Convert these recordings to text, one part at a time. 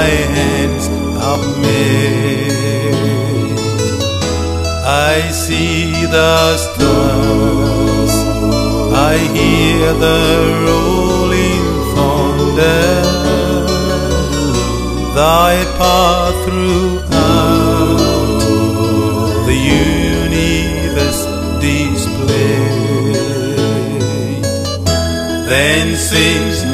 thy hands have made. I see the stars, I hear the rolling thunder, thy path throughout the universe displayed. Then sings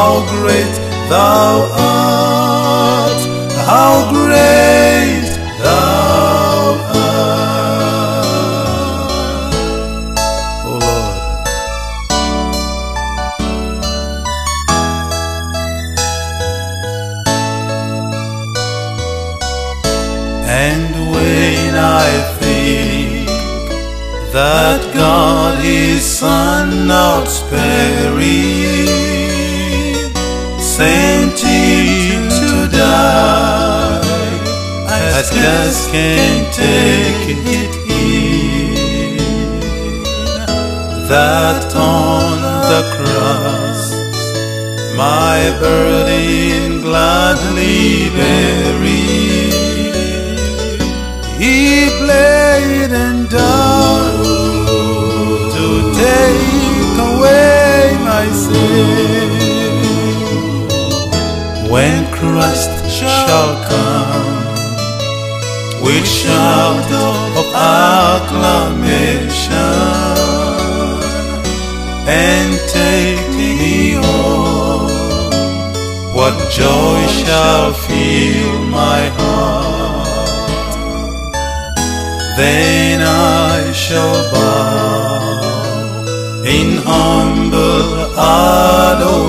How great thou art! How great thou art! Oh Lord. And when I think that God His Son not sparing can't take it in that on the cross my burden gladly bearing. He played and died to take away my sin. When Christ shall shout of acclamation. And take me home, what joy shall fill my heart? then I shall bow in humble adoration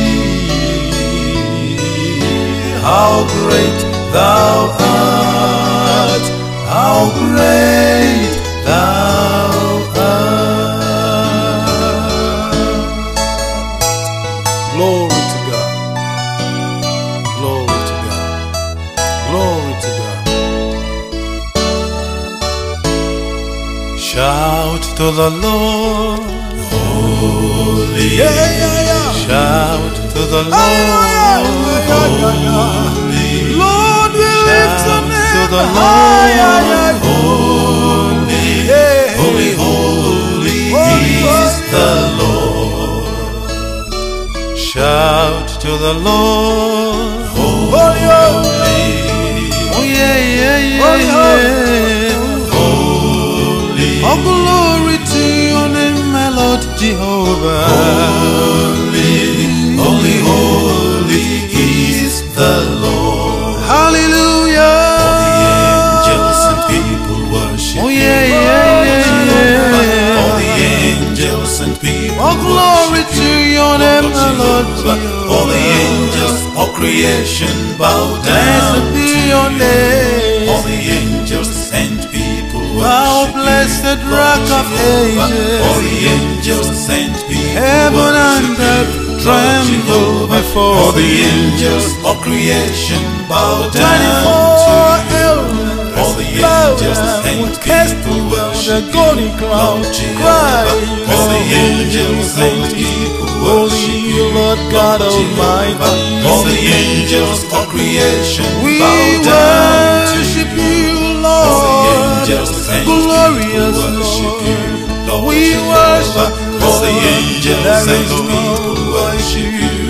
How great thou art! How great thou art! Glory to God. Glory to God. Glory to God. Shout to the Lord. Holy. Yeah, yeah, to the Lord. Lord, we lift your Shout to the high, ay, ay. Lord. Holy. Holy, holy is the Lord. Shout to the Lord. Holy, holy. Oh yeah, yeah, yeah, Holy, yeah. Holy. Oh glory to your name, my Lord Jehovah. 24 All the angels of creation bow down to you. All the angels and people worship you. Lord Jehovah. All the angels and people worship you Lord God Almighty. All the angels of creation bow down to you. Lord, glorious Lord, we worship all the angels and people worship you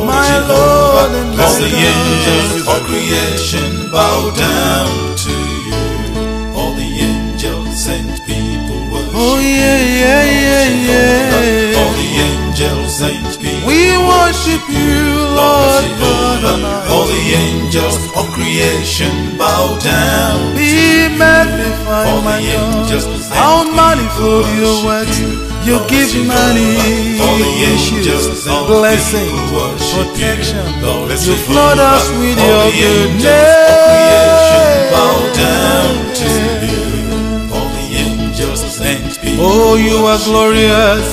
you, Lord My. Lord and All the angels of creation bow down to you. All the angels and people worship Oh yeah, yeah, yeah, yeah. All the angels and people We worship you, Lord Lord God All the angels of creation bow down to Be magnified, my God. How manifold your works. You, give money, All the angels and blessing, people protection. you, Lord You Jehovah. flood us with All your goodness. of creation bow down to you. All the angels and people Oh, you are glorious,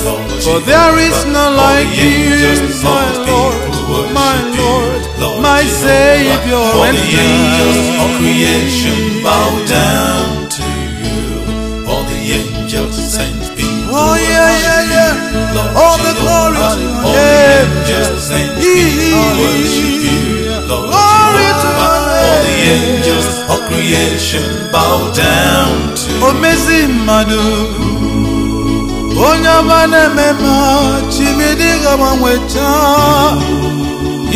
for there is none All like you, my Lord, my Lord, my Savior and the angels of creation bow down Oh yeah, yeah, yeah. All the glory to your All the name. angels and people you, Glory to All the angels of creation bow down to you. omezi mmadụ onye ọma na-eme mma chimedi ga-agbanwecha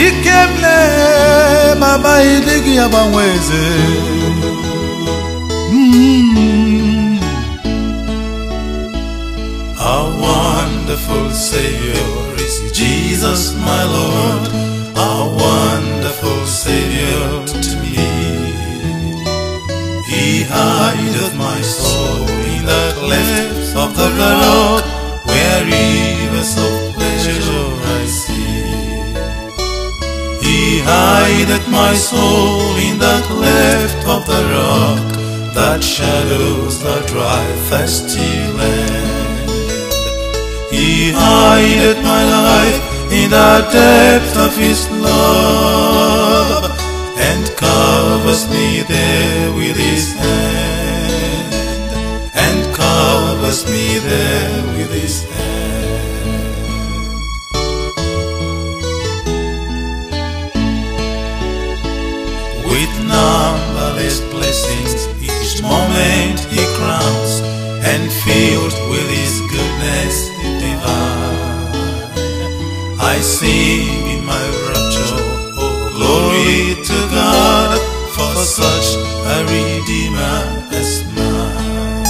ike m lee baba ịdịghị agbanwe wonderful Savior is Jesus, my Lord. How wonderful Savior to me. He hideth my soul in the clefts of the rock, where rivers of pleasure I see. He hideth my soul in the cleft of the rock that shadows the dry, thirsty land. He hideth my life in the depth of his love and covers me there with his hand and covers me there with his hand. with numberless blessings. Each moment he In my rapture, oh glory to God for such a redeemer as mine.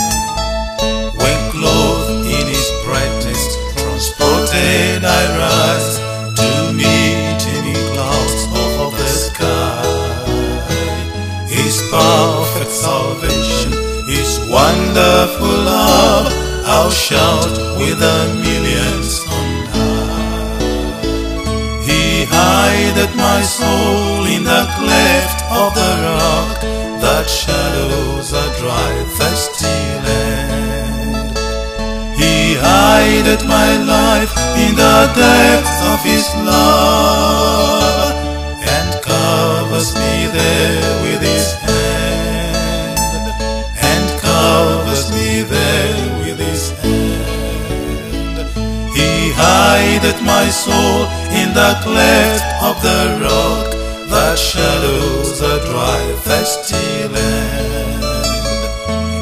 When clothed in his brightness, transported I rise to meet in clouds of the sky. His perfect salvation, His wonderful love, I'll shout with the hideth my soul in the cleft of the rock that shadows a dry, thirsty land. He hideth my life in the depths of His love and covers me there my soul in the cleft of the rock that shadows a dry, thirsty land.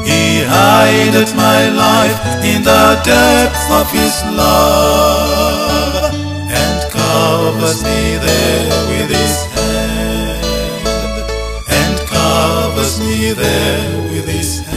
He hideth my life in the depths of his love and covers me there with his hand and covers me there with his hand.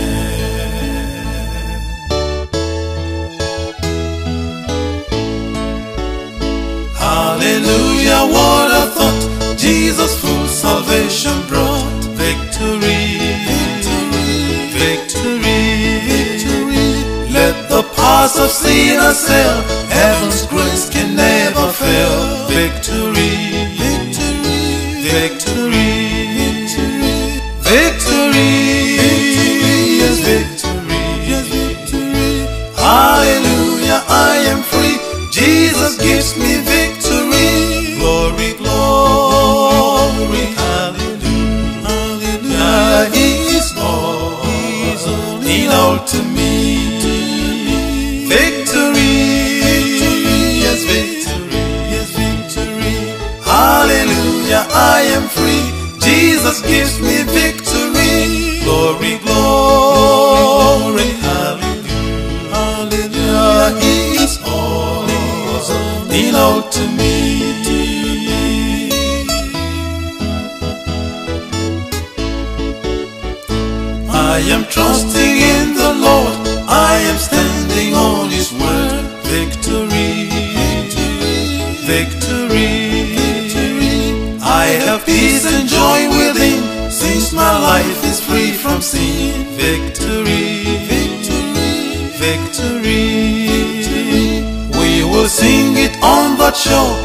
Hallelujah, what a thought. Jesus full salvation brought. Victory, victory, victory, victory. Let the paths of sin assail, heaven's grace can never fail. Victory, victory, victory, victory, victory. Hallelujah, I am free. Jesus gives me Jesus me on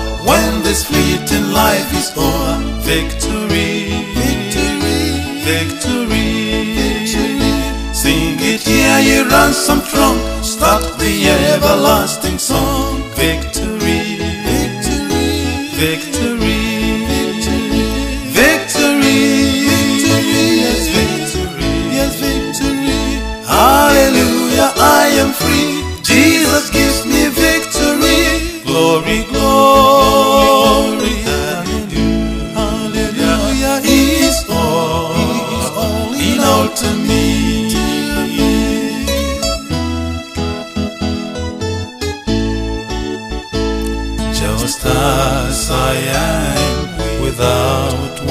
without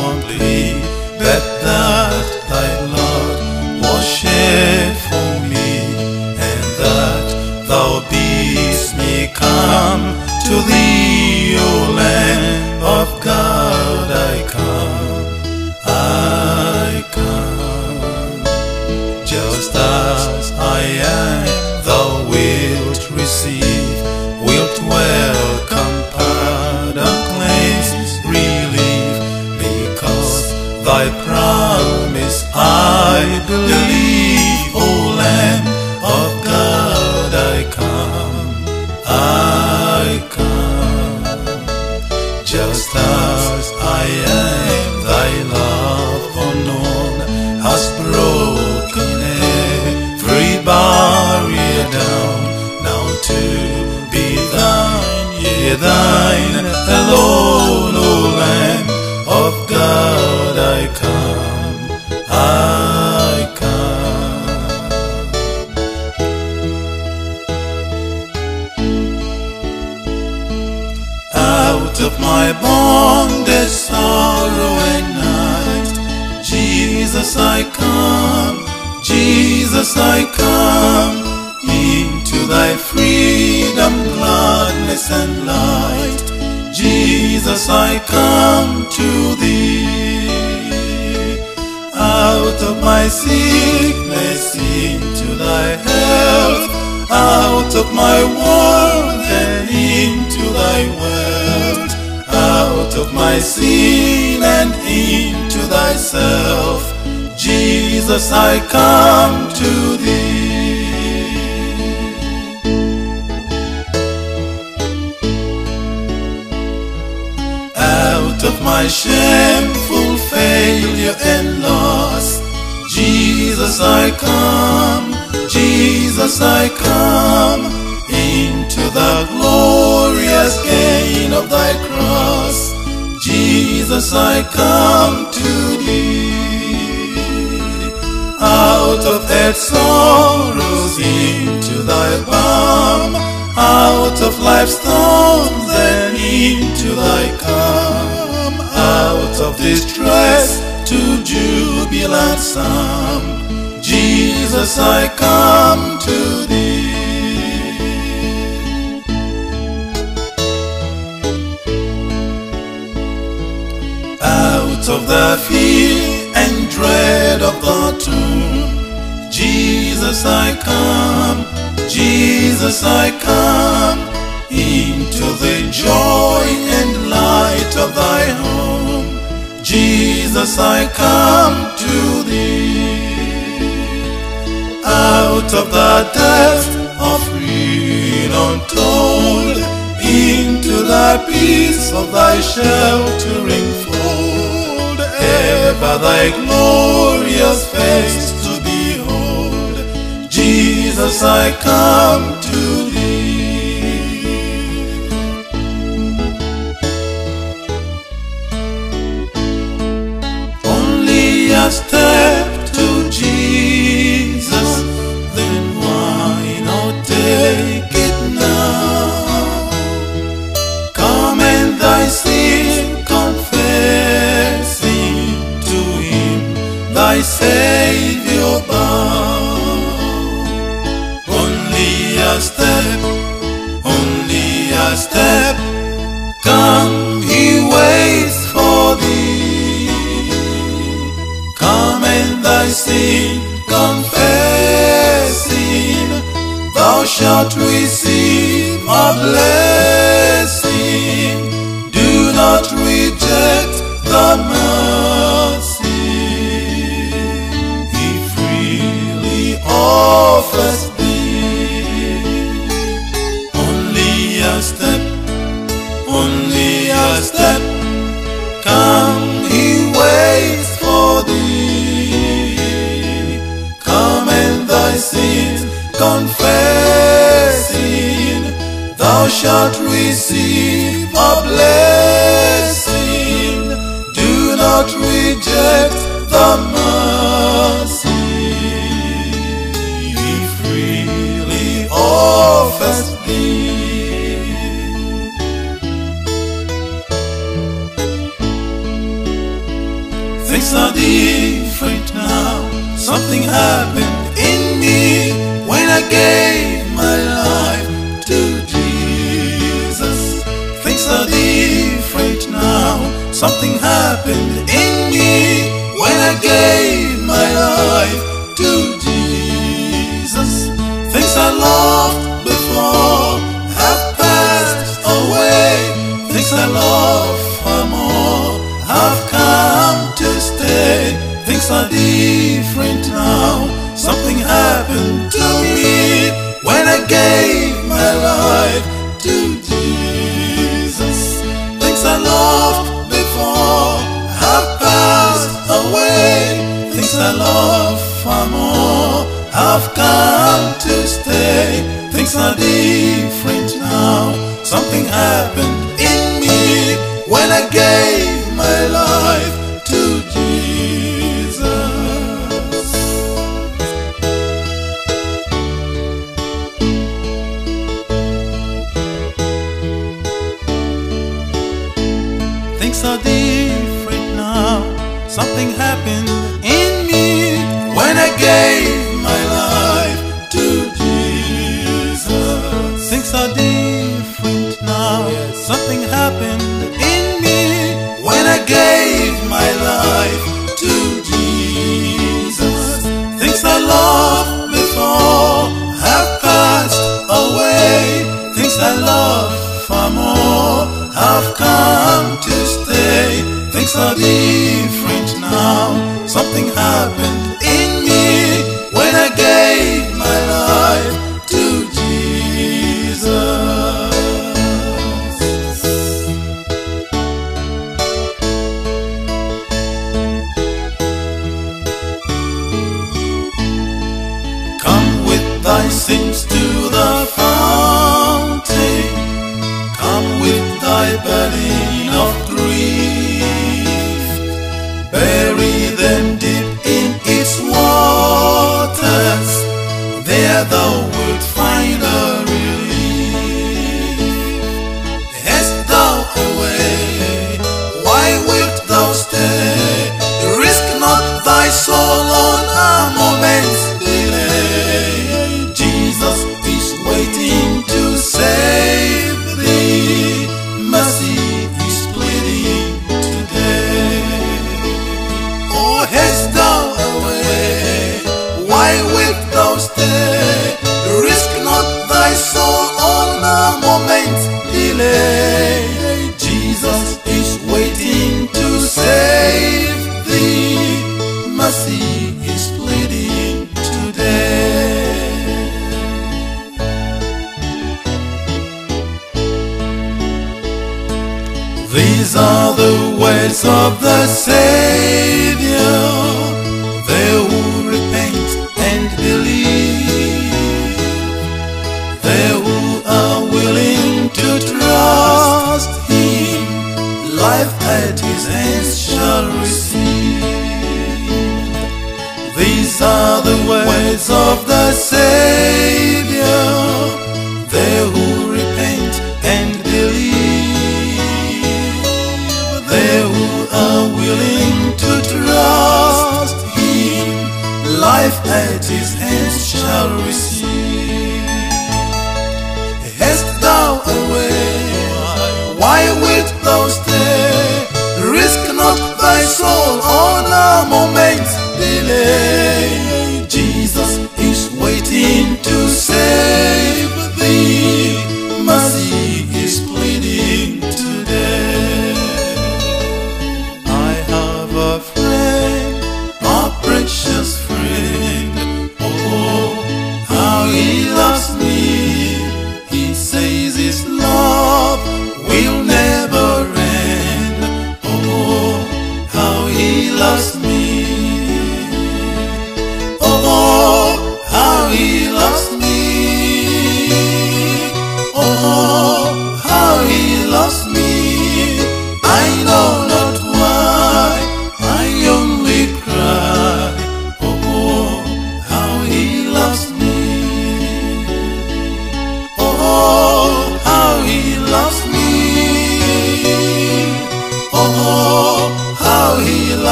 my bondage, sorrow night. Jesus, I come, Jesus, I come into thy freedom, gladness and light. Jesus, I come to thee. Out of my sickness into thy health, out of my want and into thy wealth, out of my sin and into thyself. Jesus, I come to thee. out of my shameful failure and loss. Jesus, I come, Jesus, I come into the glorious gain of thy cross. Jesus, I come to thee. Out of earth's sorrows into thy balm, out of life's storms and into thy calm, out of distress to jubilant psalm. Jesus, I come to thee. Out of the fear and dread of the tomb, Jesus, I come, Jesus, I come into the joy and light of thy home. Jesus, I come to thee. Out of the depth of ruin untold, into the peace of thy sheltering fold, for thy glorious face to behold. Jesus, I come to thee. Only a step to Jesus, then why not take? Only a step, only a step. Come, he waits for thee. Come and thy sin confessing, thou shalt receive a blessing. Do not reject. shalt receive a blessing. Do not reject the mercy. He freely offers thee. Things are deep. Something happened in me when I gave my life to Jesus. Things I love. different now. Something happened in me when I gave.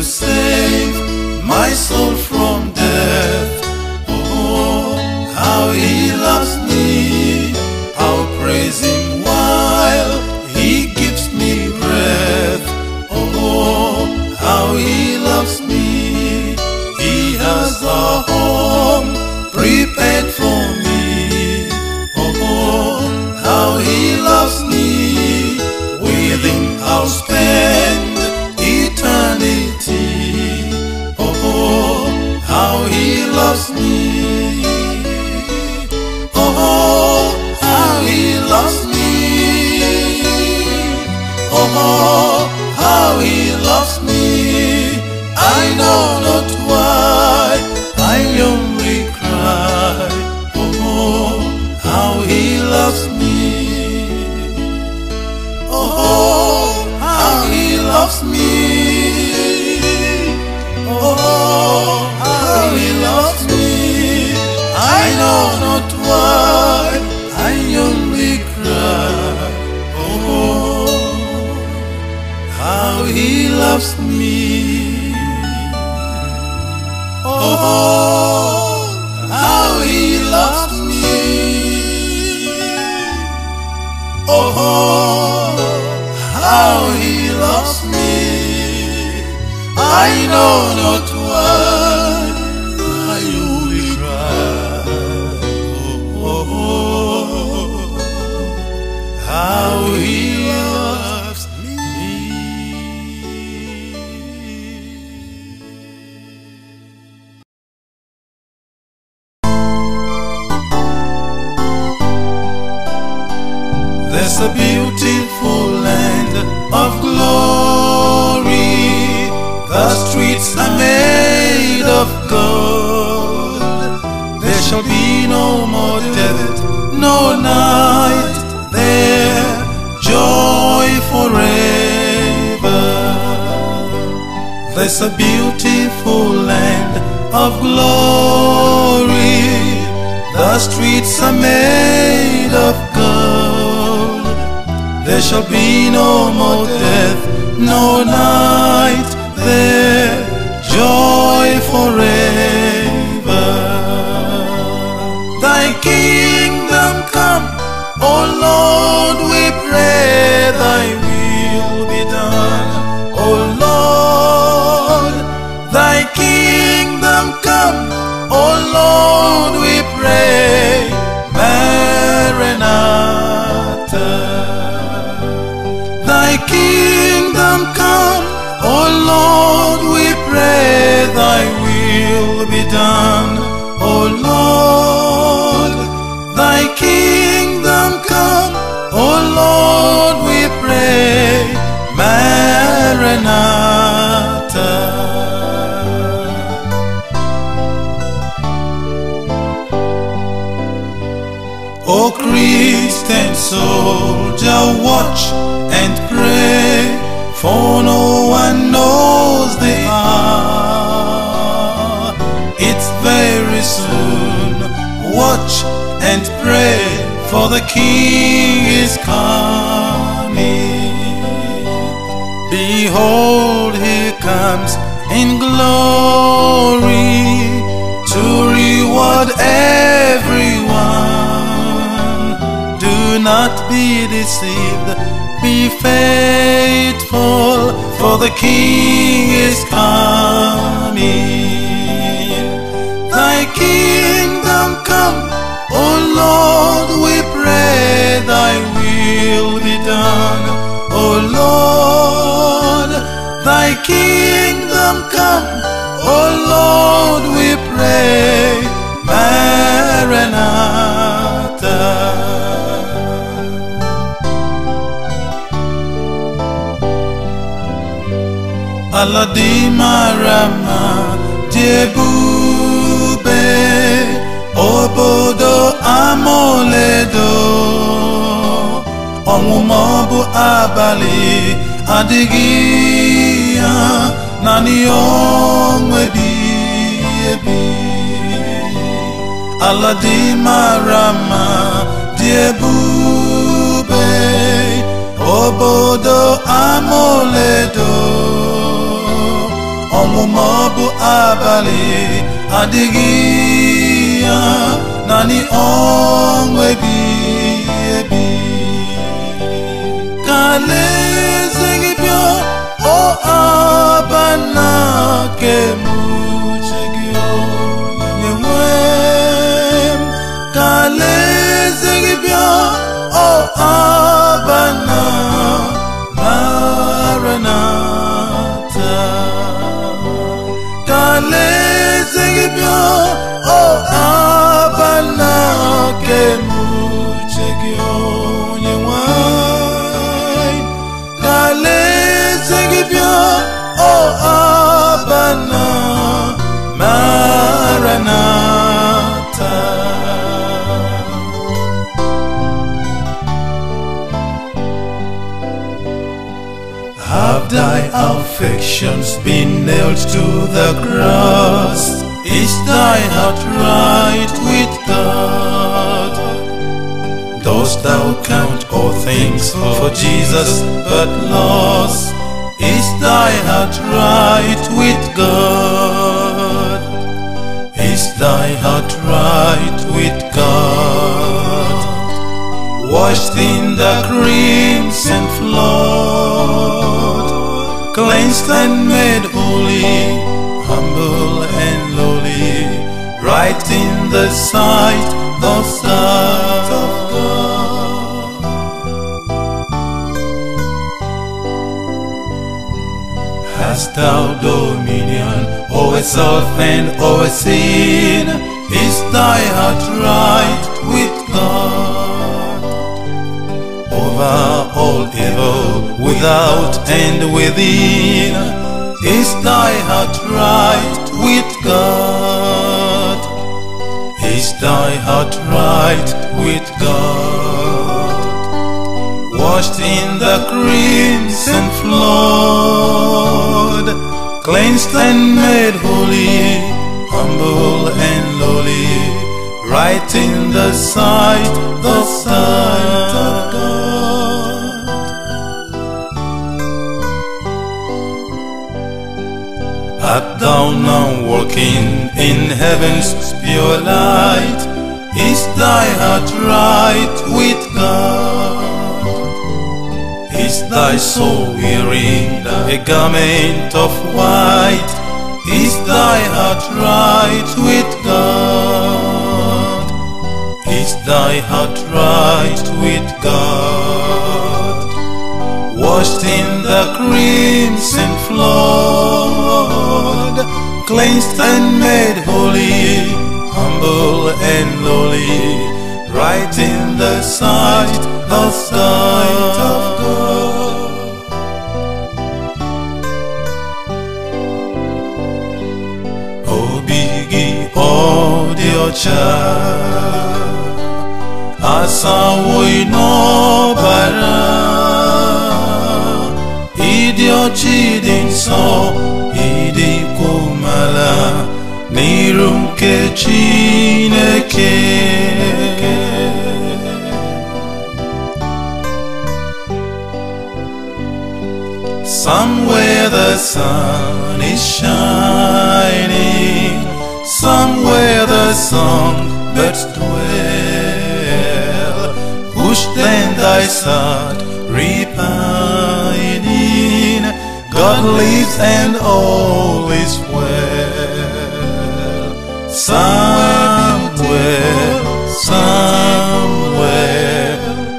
To save my soul I know Thy kingdom come, O Lord, we pray, thy will be done. O Lord, soldier, watch and pray, for no one knows the hour. It's very soon. Watch and pray, for the King is coming. Behold, he comes in glory to reward. Not be deceived, be faithful, for the King is coming. Thy kingdom come, O Lord, we pray, thy will be done. O Lord, thy kingdom come, O Lord, we pray. Maranatha. Aladi marama jebube obodo amoledo ọnwụma bụ abalị adịghị ya naanị onwe bi ala dị mara mma dị ebube obodo amoledo ọmụma bụ abalị adịghị ya naanị ọnwa ebighị ebi. Ka ọ abana kemuche gị onye nwe m ọ abana maranata Have thy affections been nailed to the cross? Is thy heart right with God? Dost thou count all things for Jesus but loss? Is thy heart right with God? Is thy heart right with God? Washed in the crimson flood, cleansed and made holy, in the sight, the sight of God. Hast thou dominion over self and over sin? Is thy heart right with God? Over all evil, without and within, is thy heart right with God? Thy heart right with God? washed in the crimson flood, cleansed and made holy, humble and lowly, right in the sight, the sight of God. Art thou now walking in heaven's pure light? Is thy heart right with God? Is thy soul wearing a garment of white? Is thy heart right with God? Is thy heart right with God? Washed in the crimson flood, cleansed and made holy, humble and lowly, right in the sight, the sight of God. Obi gị ọ dị ọcha, asawoghị n'ọbara, ịdị ọcha ịdị Chineke. Somewhere the sun is shining, somewhere the songbirds dwell. Hush then thy sad Lives and all is well. Somewhere, somewhere,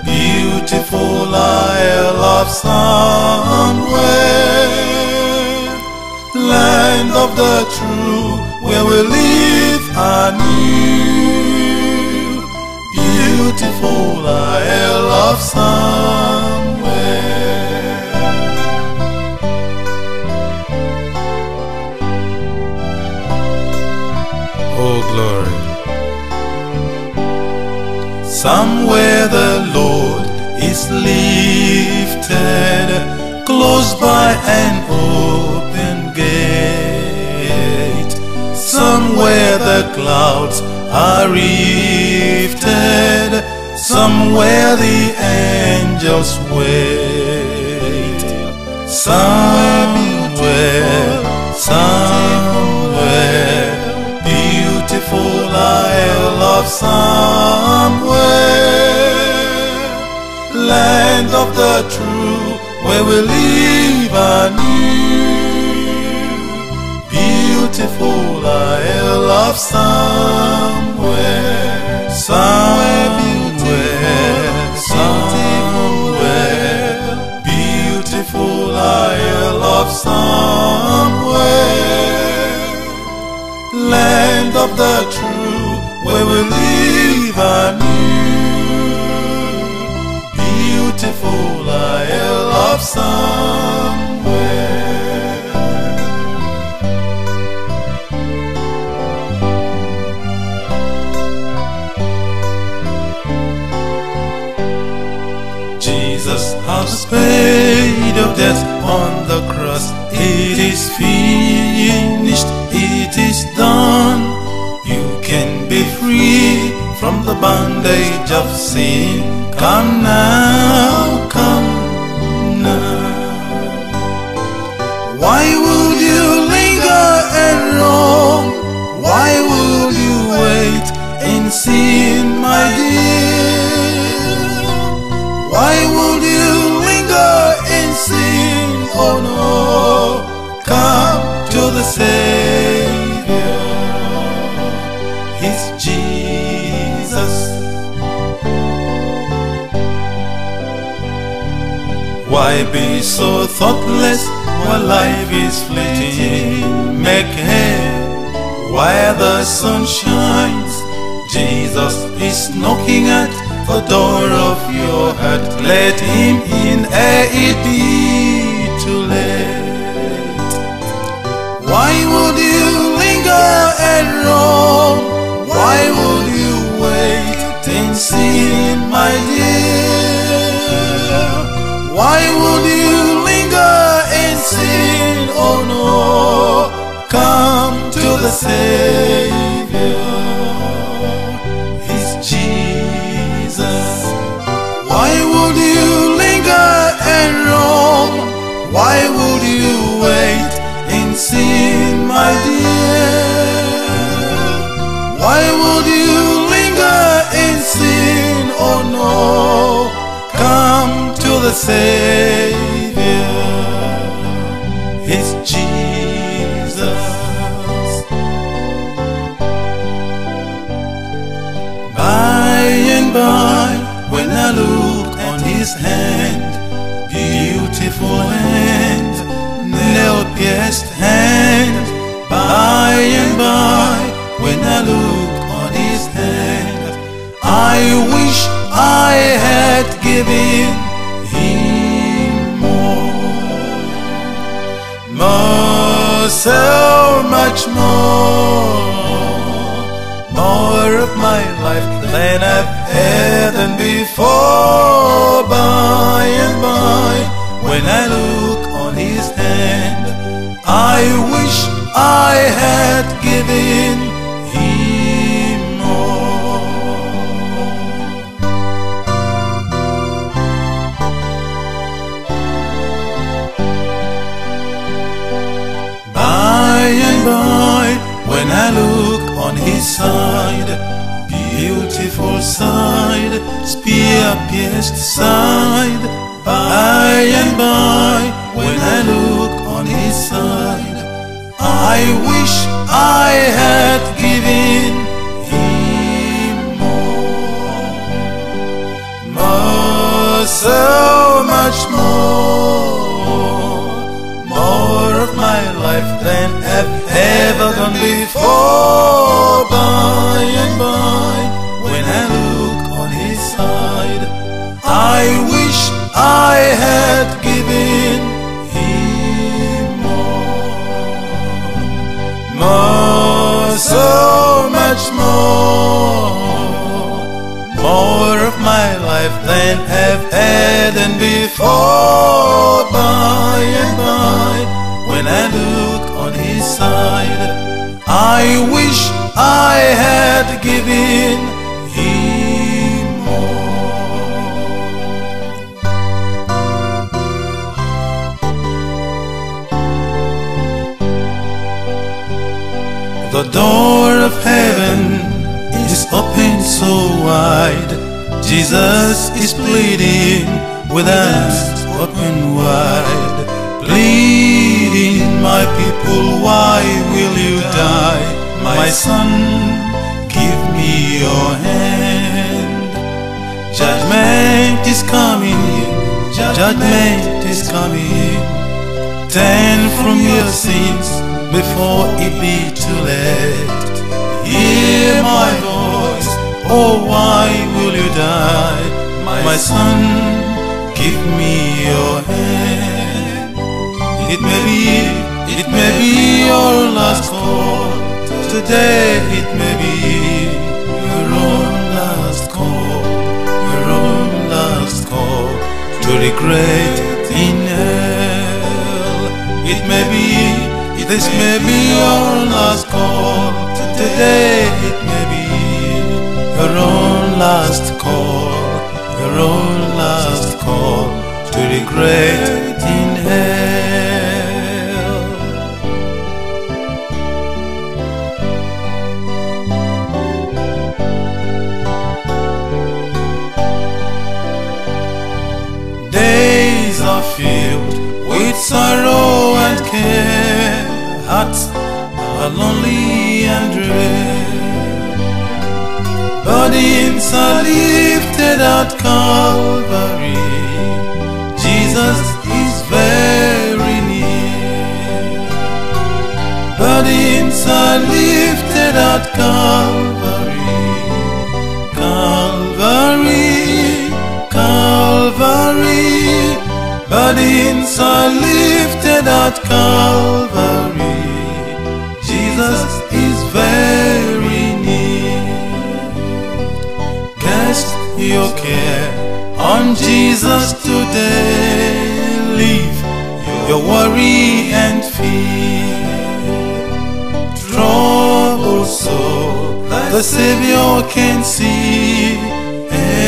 beautiful isle of somewhere, land of the true, where we live anew. Beautiful isle of somewhere. Somewhere the Lord is lifted, close by an open gate. Somewhere the clouds are lifted. Somewhere the angels wait. Somewhere, somewhere, beautiful Isle of land of the true, where we live anew. Beautiful Isle of somewhere, somewhere beautiful, somewhere, beautiful Isle of somewhere, land of the true, where we live Beautiful Isle of somewhere. Jesus has paid your debt on the cross. It is finished, it is done. You can be free from the bondage of sin. Come now. Why be so thoughtless while life is fleeting? Make hay while the sun shines. Jesus is knocking at the door of your heart. Let him in ere it be too late. Why would you linger and roam? Why would you wait in sin, my dear? Why would you linger in sin? Oh no, come to the Savior. He's Jesus. Why would you linger and roam? Why would you wait in sin, my dear? Why would you linger in sin? Oh no, come the Savior. It's Jesus. By and by, when I look on his hand, beautiful hand, nail pierced hand. By and by, when I look on his hand, I wish I had given so much more more of my life than I've had and before. By and by, when I look on his hand, I wish I had given side, beautiful side, spear pierced side. By and by, when I look on his side, I wish I had given him more, more, so much more, more of my life than I've ever done before. By and by, when I look on his side, I wish I had given him more, more, so much more, more of my life than I've had and before. By and by, when I look on his side, I wish I had given him more. The door of heaven is open so wide. Jesus is pleading with hands open wide. Pleading, my people, why will you die? My son, give me your hand. Judgment is coming, judgment is coming. Turn from your sins before it be too late. Hear my voice, oh why will you die? My son, give me your hand. It may be, it may be your last call. Today it may be your own last call, your own last call to regret in hell. It may be, this may be your last call. Today it may be your own last call, your own last call to regret are lifted at Calvary. Jesus is very near. Cast your care on Jesus today. Leave your worry and fear. Trouble so the Savior can see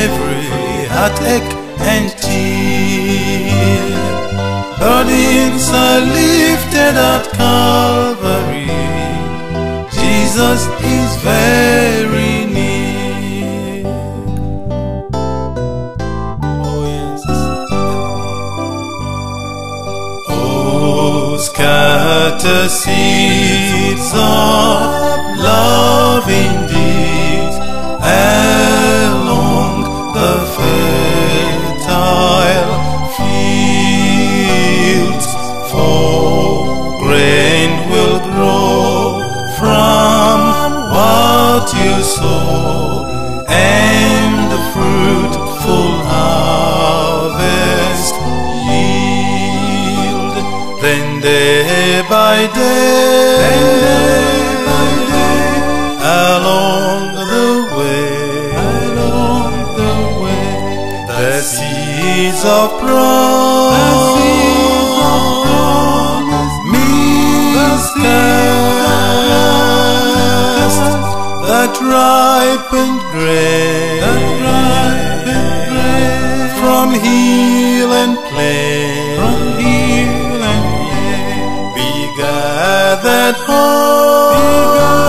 every heartache and tear. Burdens are lifted at Calvary. Jesus is very near. Oh yes. Oh, scatter seeds of love indeed what you sow, and the fruitful harvest yield. Then day by day, along the way, along the way, the seeds of promise, that ripened grain, from hill and plain, from hill and plain, be gathered home, let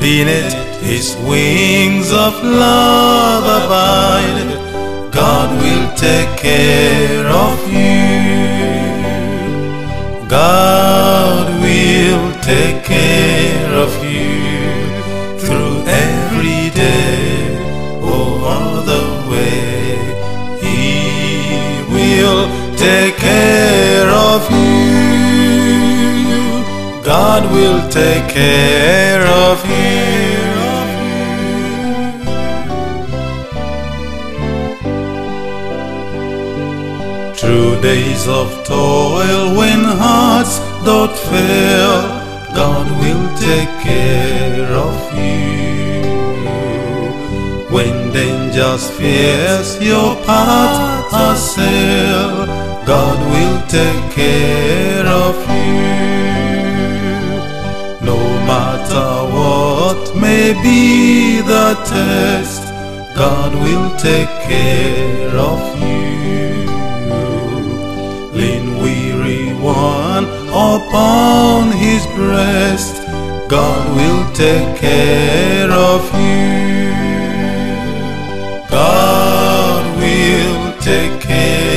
Beneath His wings of love abide, God will take care of you. God will take care of you take care of you. Through days of toil when hearts don't fail, God will take care of you. When dangers fears your path assail, God will take care of you. Matter what may be the test, God will take care of you. Lean weary one upon his breast, God will take care of you. God will take care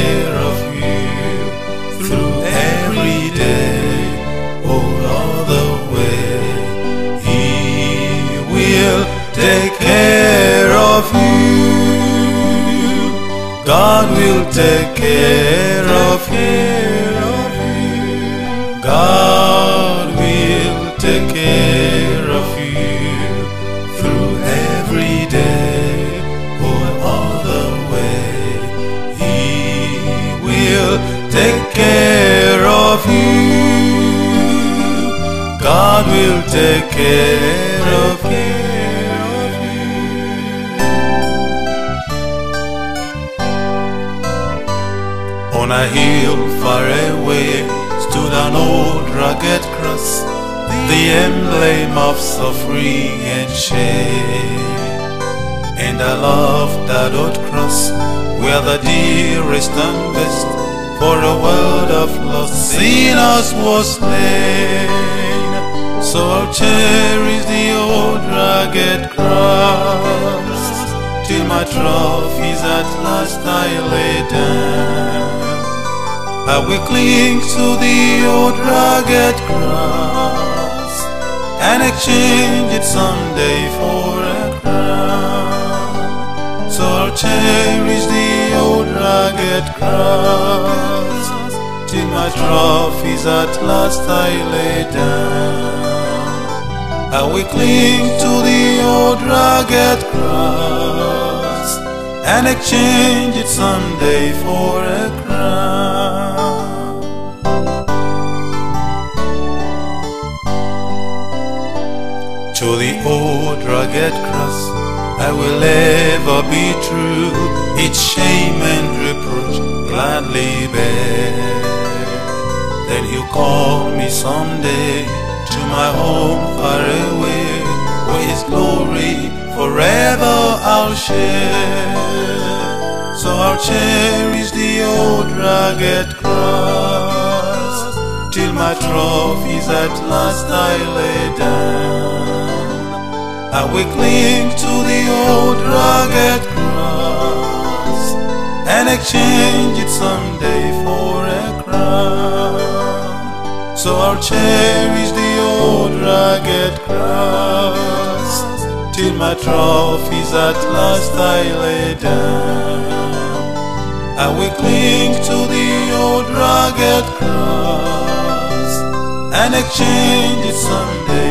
God will take care of you. God will take care of you through every day or all the way. He will take care of you. God will take care On a hill far away stood an old rugged cross, the emblem of suffering and shame. And I love that old cross, where the dearest and best for a world of lost sinners was slain. So I'll cherish the old rugged cross till my trophies at last I lay down. I will cling to the old rugged cross and exchange it someday for a crown. So I'll cherish the old rugged cross till my trophies at last I lay down. I will cling to the old rugged cross and exchange it someday for a crown. Rugged cross I will ever be true, Each shame and reproach gladly bear. Then he'll call me someday to my home far away, where his glory forever I'll share. So I'll cherish the old rugged cross till my trophies at last I lay down. I will cling to the old rugged cross and exchange it someday for a crown. So I'll cherish the old rugged cross till my trophies at last I lay down. I will cling to the old rugged cross and exchange it someday